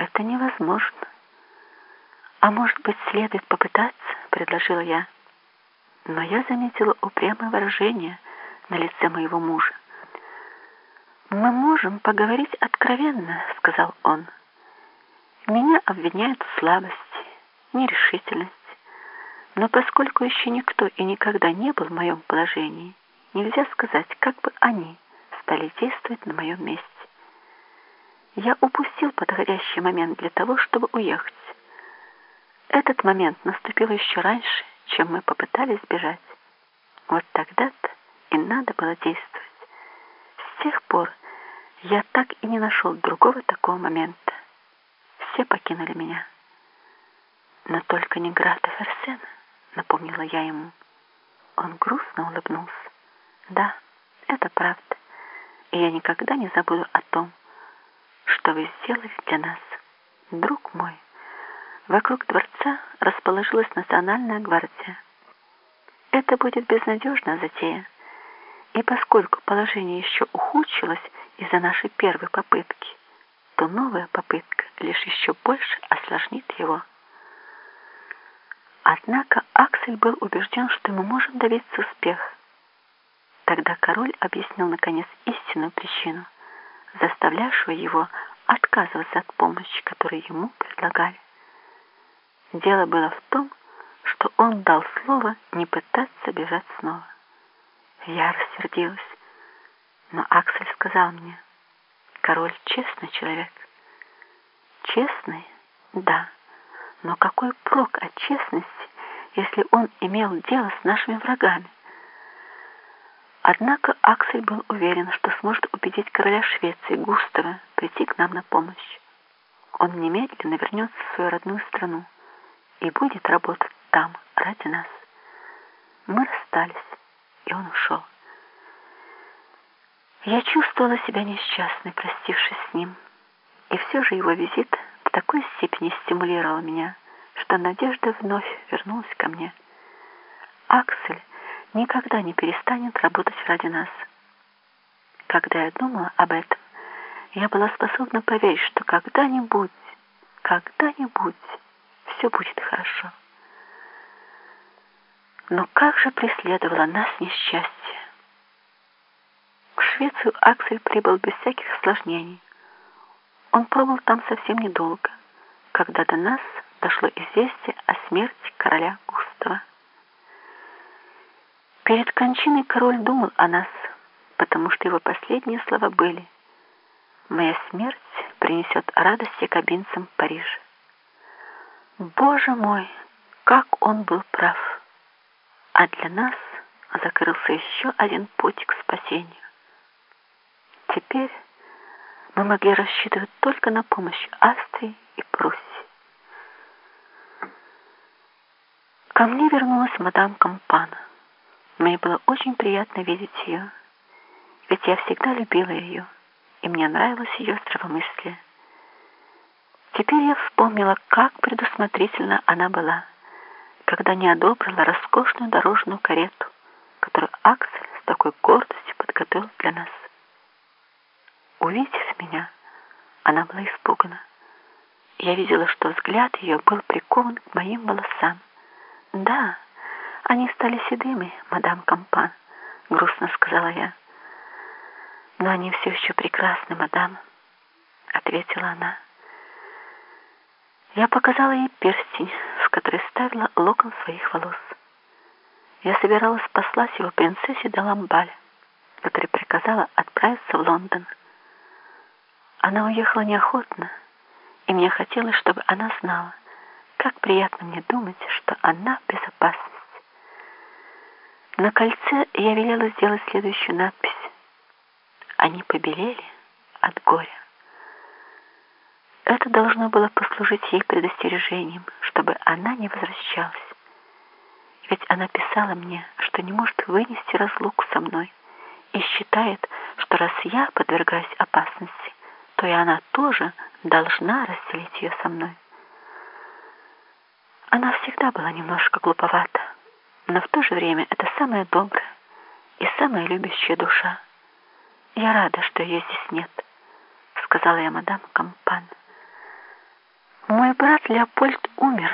Это невозможно. А может быть, следует попытаться, предложила я. Но я заметила упрямое выражение на лице моего мужа. «Мы можем поговорить откровенно», — сказал он. «Меня обвиняют в слабости, нерешительности. Но поскольку еще никто и никогда не был в моем положении, нельзя сказать, как бы они стали действовать на моем месте. Я упустил подходящий момент для того, чтобы уехать. Этот момент наступил еще раньше, чем мы попытались бежать. Вот тогда-то и надо было действовать. С тех пор я так и не нашел другого такого момента. Все покинули меня. Но только не Грата Ферсена, напомнила я ему. Он грустно улыбнулся. Да, это правда. И я никогда не забуду о том, что вы сделали для нас, друг мой. Вокруг дворца расположилась национальная гвардия. Это будет безнадежная затея. И поскольку положение еще ухудшилось из-за нашей первой попытки, то новая попытка лишь еще больше осложнит его. Однако Аксель был убежден, что мы можем добиться успеха. Тогда король объяснил наконец истинную причину, заставлявшую его отказываться от помощи, которую ему предлагали. Дело было в том, что он дал слово не пытаться бежать снова. Я рассердилась, но Аксель сказал мне, король честный человек. Честный? Да. Но какой прок от честности, если он имел дело с нашими врагами? Однако Аксель был уверен, что сможет убедить короля Швеции Густава прийти к нам на помощь. Он немедленно вернется в свою родную страну и будет работать там ради нас. Мы расстались, и он ушел. Я чувствовала себя несчастной, простившись с ним, и все же его визит в такой степени стимулировал меня, что надежда вновь вернулась ко мне. Аксель никогда не перестанет работать ради нас. Когда я думала об этом, я была способна поверить, что когда-нибудь, когда-нибудь все будет хорошо. Но как же преследовало нас несчастье? В Швецию Аксель прибыл без всяких осложнений. Он пробыл там совсем недолго, когда до нас дошло известие о смерти короля Густава. Перед кончиной король думал о нас, потому что его последние слова были «Моя смерть принесет радость якобинцам Парижа». Боже мой, как он был прав! А для нас закрылся еще один путь к спасению. Теперь мы могли рассчитывать только на помощь Австрии и Пруссии. Ко мне вернулась мадам Кампана. Мне было очень приятно видеть ее, ведь я всегда любила ее, и мне нравилось ее здравомыслие. Теперь я вспомнила, как предусмотрительно она была, когда не одобрила роскошную дорожную карету, которую Аксель с такой гордостью подготовил для нас. Увидев меня, она была испугана. Я видела, что взгляд ее был прикован к моим волосам. «Да, они стали седыми, мадам Кампан», — грустно сказала я. «Но они все еще прекрасны, мадам», — ответила она. Я показала ей перстень, в который ставила локон своих волос. Я собиралась послать его принцессе Даламбаль, которая приказала отправиться в Лондон. Она уехала неохотно, и мне хотелось, чтобы она знала, как приятно мне думать, что она в безопасности. На кольце я велела сделать следующую надпись. Они побелели от горя. Это должно было послужить ей предостережением, чтобы она не возвращалась. Ведь она писала мне, что не может вынести разлуку со мной и считает, что раз я подвергаюсь опасности, то и она тоже должна разделить ее со мной. Она всегда была немножко глуповата, но в то же время это самая добрая и самая любящая душа. Я рада, что ее здесь нет, сказала я мадам Кампан. Мой брат Леопольд умер,